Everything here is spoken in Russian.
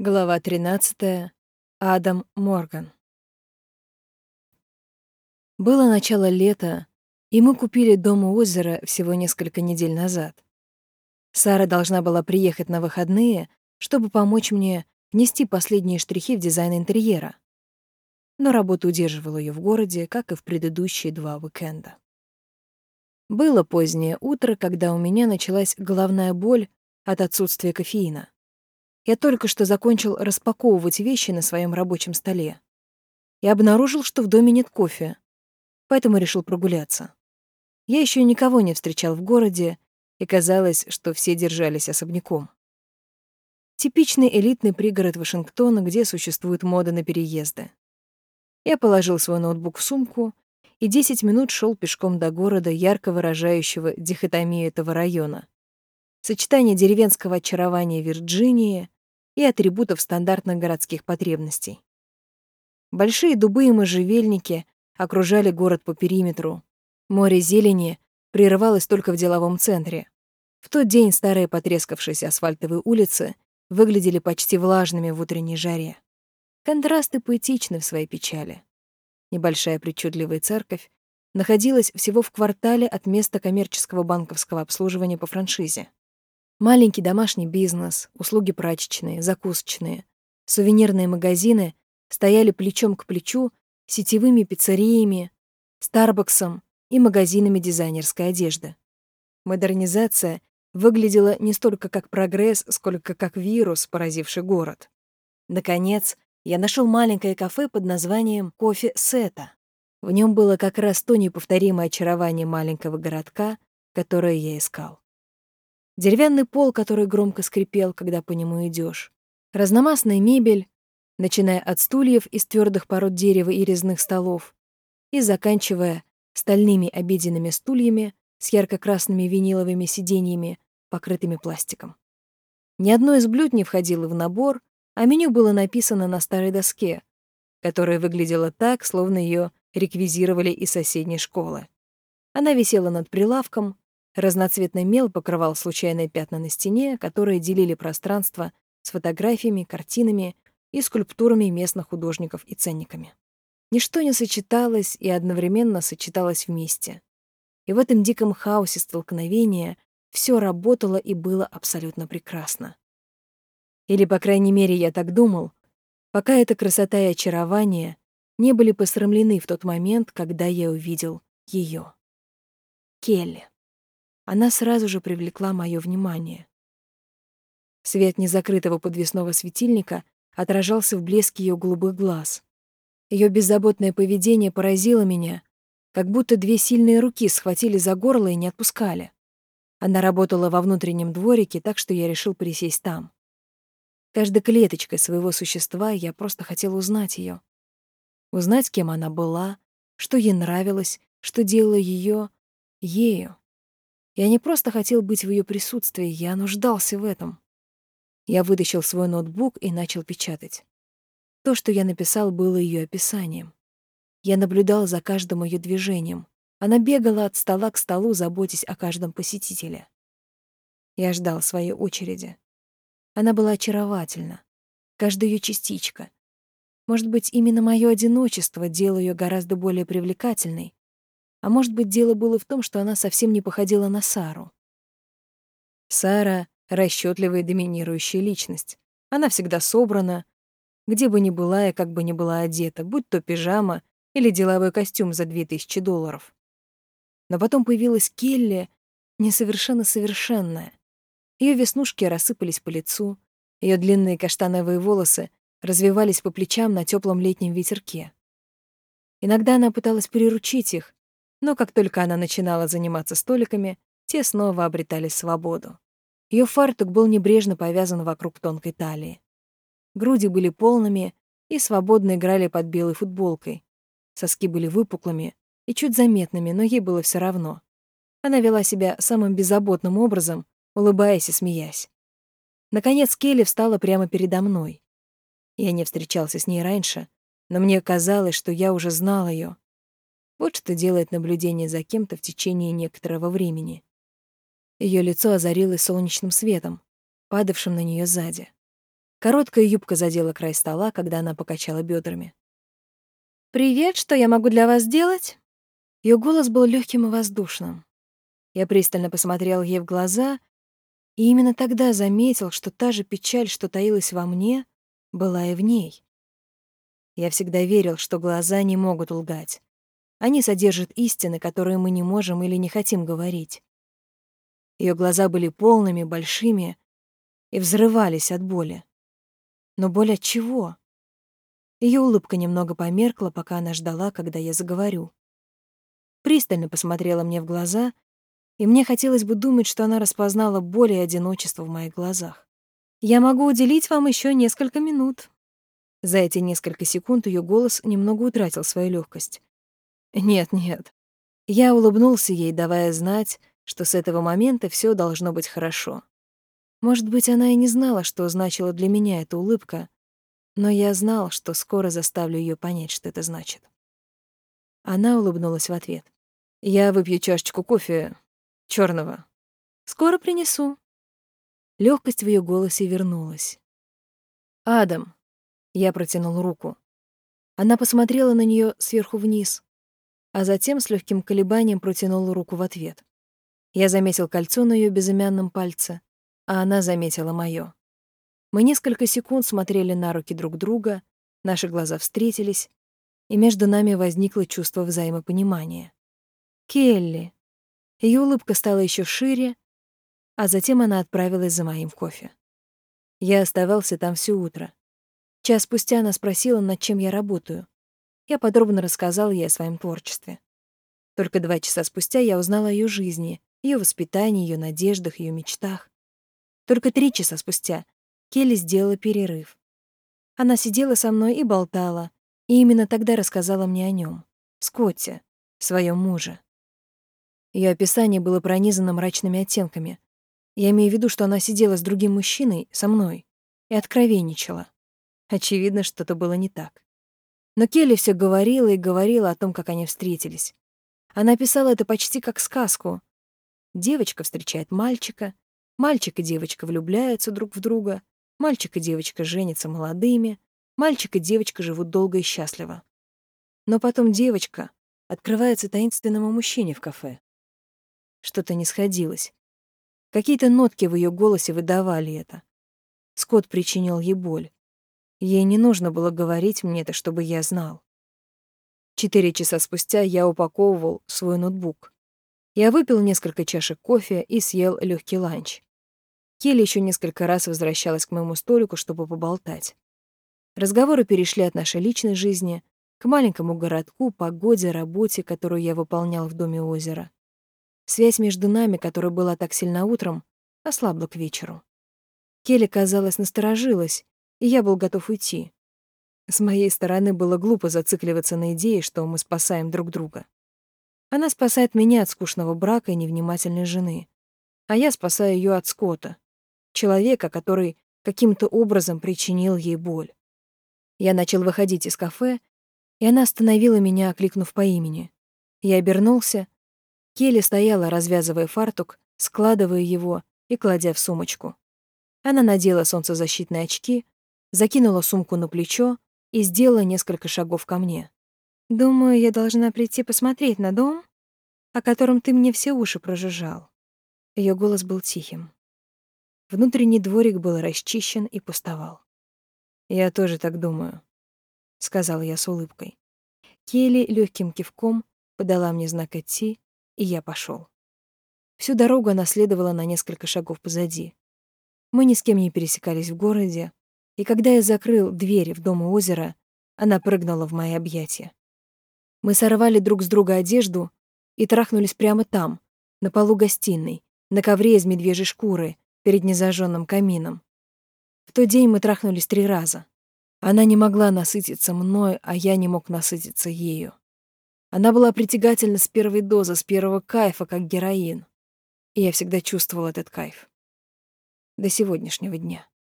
Глава 13. Адам Морган. Было начало лета, и мы купили дом у озера всего несколько недель назад. Сара должна была приехать на выходные, чтобы помочь мне внести последние штрихи в дизайн интерьера. Но работа удерживала ее в городе, как и в предыдущие два уикенда. Было позднее утро, когда у меня началась головная боль от отсутствия кофеина. Я только что закончил распаковывать вещи на своем рабочем столе и обнаружил, что в доме нет кофе, поэтому решил прогуляться. Я еще никого не встречал в городе, и казалось, что все держались особняком. Типичный элитный пригород Вашингтона, где существует мода на переезды. Я положил свой ноутбук в сумку и 10 минут шел пешком до города, ярко выражающего дихотомию этого района. Сочетание деревенского очарования Вирджинии и атрибутов стандартных городских потребностей. Большие дубы и можжевельники окружали город по периметру. Море зелени прерывалось только в деловом центре. В тот день старые потрескавшиеся асфальтовые улицы выглядели почти влажными в утренней жаре. Контрасты поэтичны в своей печали. Небольшая причудливая церковь находилась всего в квартале от места коммерческого банковского обслуживания по франшизе. Маленький домашний бизнес, услуги прачечные, закусочные, сувенирные магазины стояли плечом к плечу сетевыми пиццериями, Старбаксом и магазинами дизайнерской одежды. Модернизация выглядела не столько как прогресс, сколько как вирус, поразивший город. Наконец, я нашел маленькое кафе под названием «Кофе Сета». В нем было как раз то неповторимое очарование маленького городка, которое я искал. Деревянный пол, который громко скрипел, когда по нему идешь. Разномастная мебель, начиная от стульев из твердых пород дерева и резных столов, и заканчивая стальными обеденными стульями с ярко-красными виниловыми сиденьями, покрытыми пластиком. Ни одно из блюд не входило в набор, а меню было написано на старой доске, которая выглядела так, словно ее реквизировали из соседней школы. Она висела над прилавком, Разноцветный мел покрывал случайные пятна на стене, которые делили пространство с фотографиями, картинами и скульптурами местных художников и ценниками. Ничто не сочеталось и одновременно сочеталось вместе. И в этом диком хаосе столкновения все работало и было абсолютно прекрасно. Или, по крайней мере, я так думал, пока эта красота и очарование не были посрамлены в тот момент, когда я увидел ее. Келли она сразу же привлекла мое внимание. Свет незакрытого подвесного светильника отражался в блеске ее голубых глаз. Ее беззаботное поведение поразило меня, как будто две сильные руки схватили за горло и не отпускали. Она работала во внутреннем дворике, так что я решил присесть там. Каждой клеточкой своего существа я просто хотел узнать ее, Узнать, кем она была, что ей нравилось, что делало ее ею. Я не просто хотел быть в ее присутствии, я нуждался в этом. Я вытащил свой ноутбук и начал печатать. То, что я написал, было ее описанием. Я наблюдал за каждым ее движением. Она бегала от стола к столу, заботясь о каждом посетителе. Я ждал своей очереди. Она была очаровательна. Каждая ее частичка. Может быть, именно мое одиночество делало ее гораздо более привлекательной, а может быть, дело было в том, что она совсем не походила на Сару. Сара — расчетливая доминирующая личность. Она всегда собрана, где бы ни была и как бы ни была одета, будь то пижама или деловой костюм за 2000 долларов. Но потом появилась Келли, несовершенно совершенная. Ее веснушки рассыпались по лицу, ее длинные каштановые волосы развивались по плечам на теплом летнем ветерке. Иногда она пыталась приручить их, но как только она начинала заниматься столиками, те снова обретали свободу. Ее фартук был небрежно повязан вокруг тонкой талии. Груди были полными и свободно играли под белой футболкой. Соски были выпуклыми и чуть заметными, но ей было все равно. Она вела себя самым беззаботным образом, улыбаясь и смеясь. Наконец Келли встала прямо передо мной. Я не встречался с ней раньше, но мне казалось, что я уже знал ее. Вот что делает наблюдение за кем-то в течение некоторого времени. Ее лицо озарилось солнечным светом, падавшим на нее сзади. Короткая юбка задела край стола, когда она покачала бедрами. «Привет, что я могу для вас сделать?» Ее голос был легким и воздушным. Я пристально посмотрел ей в глаза, и именно тогда заметил, что та же печаль, что таилась во мне, была и в ней. Я всегда верил, что глаза не могут лгать. Они содержат истины, которые мы не можем или не хотим говорить. Ее глаза были полными, большими и взрывались от боли. Но боль от чего? Ее улыбка немного померкла, пока она ждала, когда я заговорю. Пристально посмотрела мне в глаза, и мне хотелось бы думать, что она распознала боль и одиночество в моих глазах. «Я могу уделить вам еще несколько минут». За эти несколько секунд ее голос немного утратил свою легкость. «Нет, нет». Я улыбнулся ей, давая знать, что с этого момента все должно быть хорошо. Может быть, она и не знала, что значила для меня эта улыбка, но я знал, что скоро заставлю ее понять, что это значит. Она улыбнулась в ответ. «Я выпью чашечку кофе черного. Скоро принесу». Легкость в ее голосе вернулась. «Адам». Я протянул руку. Она посмотрела на нее сверху вниз, а затем с легким колебанием протянула руку в ответ. Я заметил кольцо на ее безымянном пальце, а она заметила моё. Мы несколько секунд смотрели на руки друг друга, наши глаза встретились, и между нами возникло чувство взаимопонимания. «Келли!» Ее улыбка стала еще шире, а затем она отправилась за моим кофе. Я оставался там все утро. Час спустя она спросила, над чем я работаю. Я подробно рассказал ей о своем творчестве. Только два часа спустя я узнала о ее жизни, ее воспитании, ее надеждах, ее мечтах. Только три часа спустя Келли сделала перерыв. Она сидела со мной и болтала, и именно тогда рассказала мне о нем, Скотте, своем муже. Ее описание было пронизано мрачными оттенками. Я имею в виду, что она сидела с другим мужчиной, со мной, и откровенничала. Очевидно, что-то было не так. Но Келли все говорила и говорила о том, как они встретились. Она описала это почти как сказку. Девочка встречает мальчика, мальчик и девочка влюбляются друг в друга, Мальчик и девочка женятся молодыми, мальчик и девочка живут долго и счастливо. Но потом девочка открывается таинственному мужчине в кафе. Что-то не сходилось. Какие-то нотки в ее голосе выдавали это. Скотт причинил ей боль. Ей не нужно было говорить мне это, чтобы я знал. Четыре часа спустя я упаковывал свой ноутбук. Я выпил несколько чашек кофе и съел легкий ланч. Келли еще несколько раз возвращалась к моему столику, чтобы поболтать. Разговоры перешли от нашей личной жизни к маленькому городку, погоде, работе, которую я выполнял в доме озера. Связь между нами, которая была так сильна утром, ослабла к вечеру. Келли, казалось, насторожилась, и я был готов уйти. С моей стороны было глупо зацикливаться на идее, что мы спасаем друг друга. Она спасает меня от скучного брака и невнимательной жены, а я спасаю ее от скота, человека, который каким-то образом причинил ей боль. Я начал выходить из кафе, и она остановила меня, окликнув по имени. Я обернулся. Келли стояла, развязывая фартук, складывая его и кладя в сумочку. Она надела солнцезащитные очки, закинула сумку на плечо и сделала несколько шагов ко мне. «Думаю, я должна прийти посмотреть на дом, о котором ты мне все уши прожужжал». Ее голос был тихим. Внутренний дворик был расчищен и пустовал. «Я тоже так думаю», — сказал я с улыбкой. Келли легким кивком подала мне знак идти, и я пошел. Всю дорогу она следовала на несколько шагов позади. Мы ни с кем не пересекались в городе, и когда я закрыл дверь в дом озера, она прыгнула в мои объятия. Мы сорвали друг с друга одежду и трахнулись прямо там, на полу гостиной, на ковре из медвежьей шкуры, перед незажженным камином. В тот день мы трахнулись три раза. Она не могла насытиться мной, а я не мог насытиться ею. Она была притягательна с первой дозы, с первого кайфа, как героин. И я всегда чувствовал этот кайф. До сегодняшнего дня.